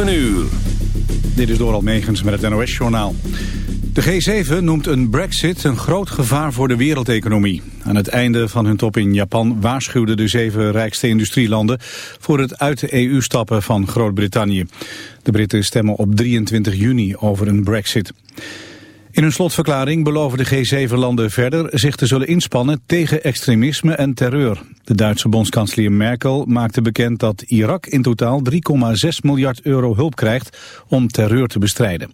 7 uur. Dit is Doral Megens met het NOS-journaal. De G7 noemt een brexit een groot gevaar voor de wereldeconomie. Aan het einde van hun top in Japan waarschuwden de zeven rijkste industrielanden... voor het uit de EU stappen van Groot-Brittannië. De Britten stemmen op 23 juni over een brexit. In hun slotverklaring beloven de G7-landen verder zich te zullen inspannen tegen extremisme en terreur. De Duitse bondskanselier Merkel maakte bekend dat Irak in totaal 3,6 miljard euro hulp krijgt om terreur te bestrijden.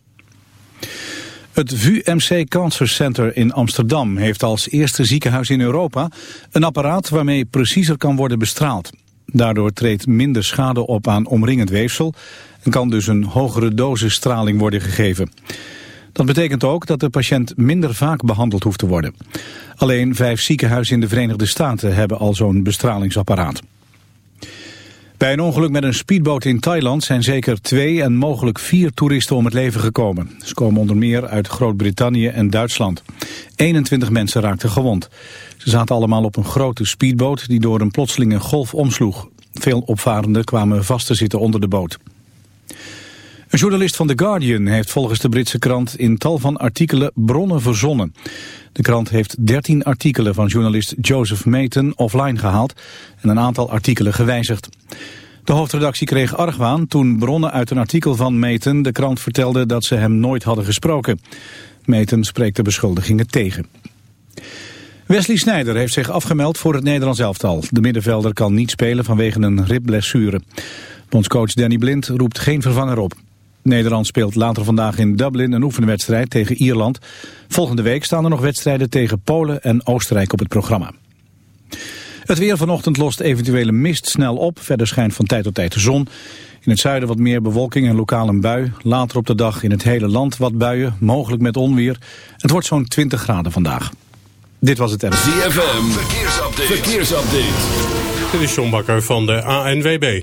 Het VUMC Cancer Center in Amsterdam heeft als eerste ziekenhuis in Europa een apparaat waarmee preciezer kan worden bestraald. Daardoor treedt minder schade op aan omringend weefsel en kan dus een hogere dosis straling worden gegeven. Dat betekent ook dat de patiënt minder vaak behandeld hoeft te worden. Alleen vijf ziekenhuizen in de Verenigde Staten hebben al zo'n bestralingsapparaat. Bij een ongeluk met een speedboot in Thailand zijn zeker twee en mogelijk vier toeristen om het leven gekomen. Ze komen onder meer uit Groot-Brittannië en Duitsland. 21 mensen raakten gewond. Ze zaten allemaal op een grote speedboot die door een plotselinge golf omsloeg. Veel opvarenden kwamen vast te zitten onder de boot. Een journalist van The Guardian heeft volgens de Britse krant in tal van artikelen bronnen verzonnen. De krant heeft 13 artikelen van journalist Joseph Mayton offline gehaald en een aantal artikelen gewijzigd. De hoofdredactie kreeg argwaan toen bronnen uit een artikel van Mayton de krant vertelden dat ze hem nooit hadden gesproken. Mayton spreekt de beschuldigingen tegen. Wesley Sneijder heeft zich afgemeld voor het Nederlands elftal. De middenvelder kan niet spelen vanwege een ribblessure. Bondscoach Danny Blind roept geen vervanger op. Nederland speelt later vandaag in Dublin een oefenwedstrijd tegen Ierland. Volgende week staan er nog wedstrijden tegen Polen en Oostenrijk op het programma. Het weer vanochtend lost eventuele mist snel op. Verder schijnt van tijd tot tijd de zon. In het zuiden wat meer bewolking en lokaal een bui. Later op de dag in het hele land wat buien, mogelijk met onweer. Het wordt zo'n 20 graden vandaag. Dit was het RFM. ZFM, verkeersupdate. verkeersupdate. Dit is John Bakker van de ANWB.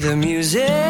The music,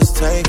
was taking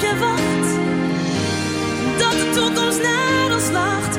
je wacht, dat de toekomst naar ons lacht,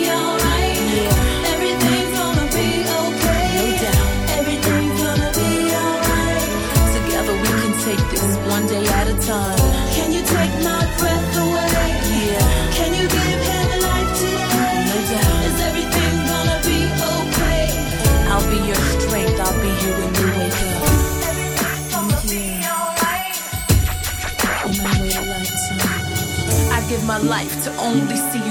time. Can you take my breath away? Yeah. Can you give him life today? No doubt. Is everything gonna be okay? I'll be your strength. I'll be here when you wake up. To. I give my life to only see you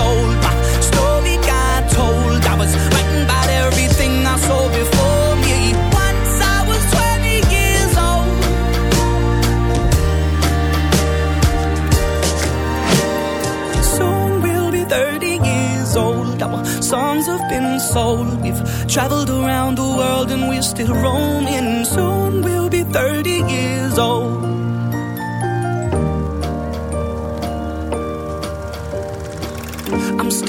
I was 20 years my story got told. I was writing about everything I saw before me. Once I was 20 years old. Soon we'll be 30 years old. Our songs have been sold. We've traveled around the world and we're still roaming. Soon we'll be 30 years old.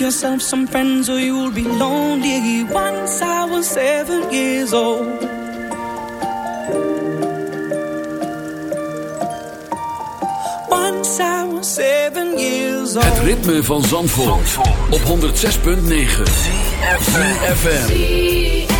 yourself some friends or you'll be lonely. Once I was seven years old. Once I was seven years old. Het ritme van Zandvoort, Zandvoort. op 106.9. FM.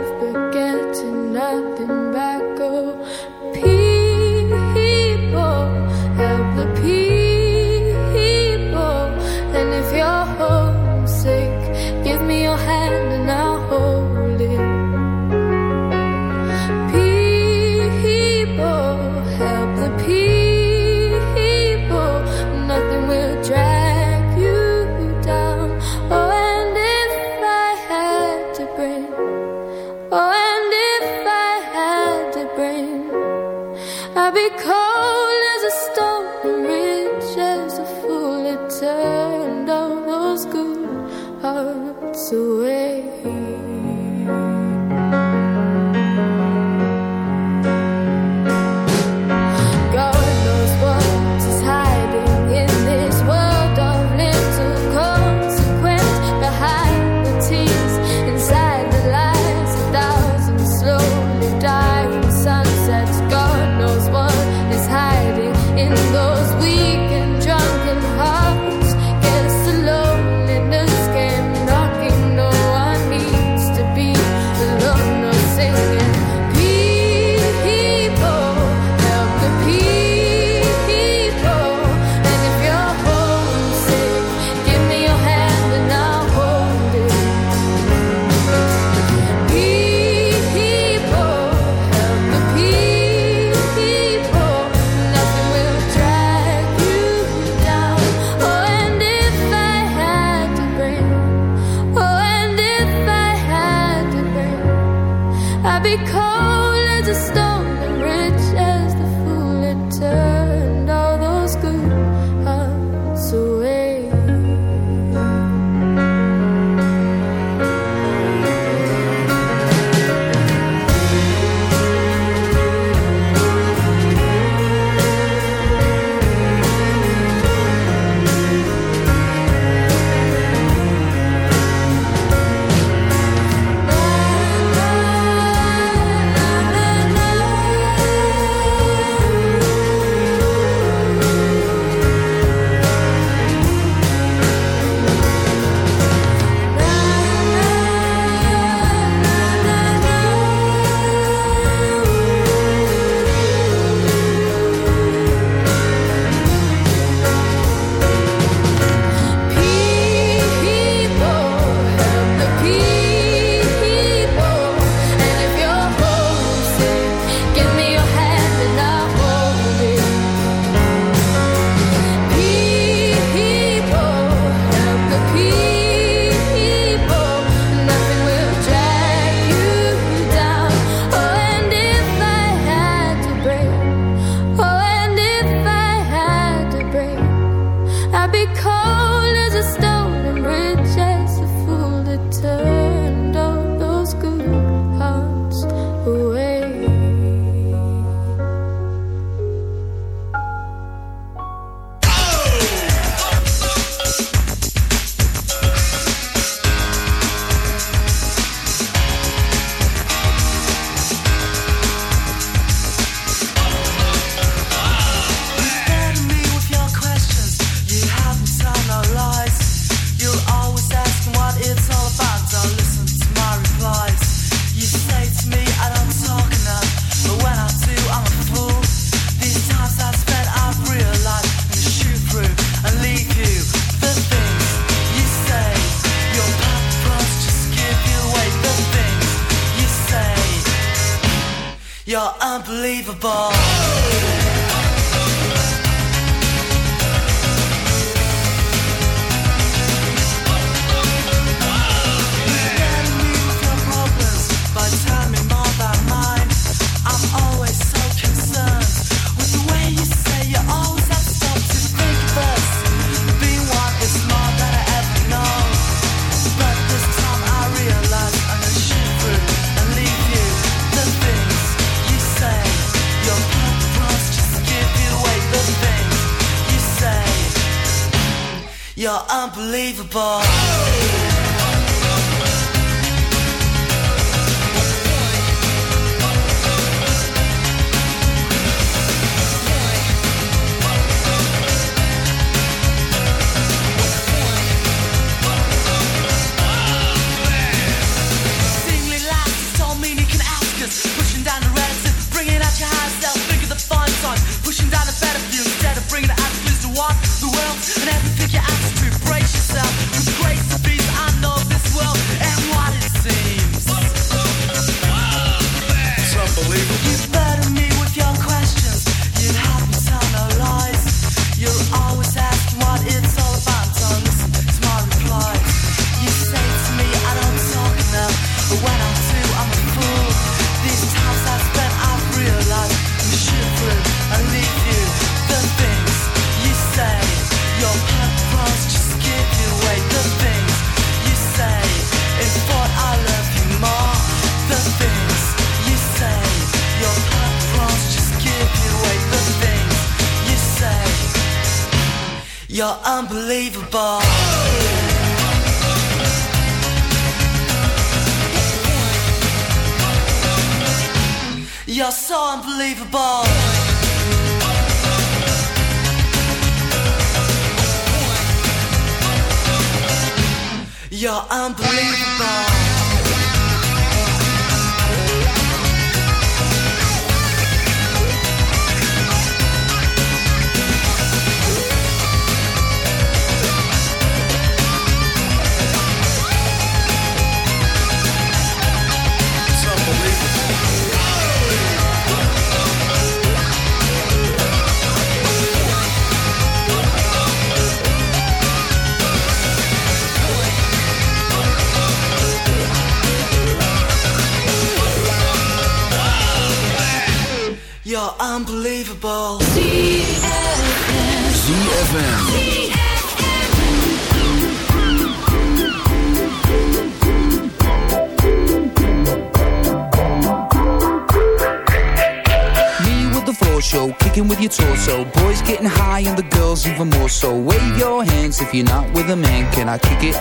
I kick it?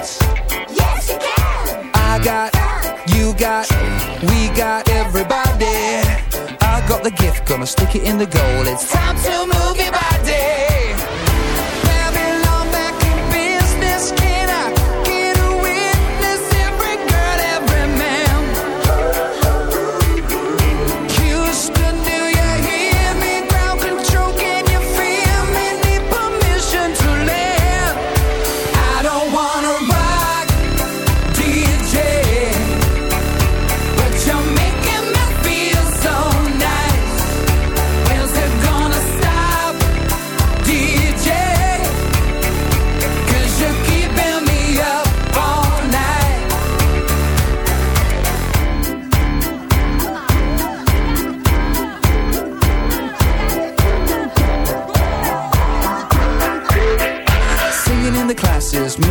Yes, you can. I got, you got, we got everybody. I got the gift, gonna stick it in the goal. It's time to move your body.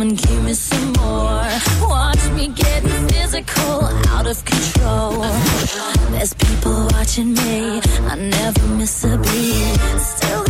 come and give me some more. Watch me getting physical, out of control. There's people watching me, I never miss a beat. Still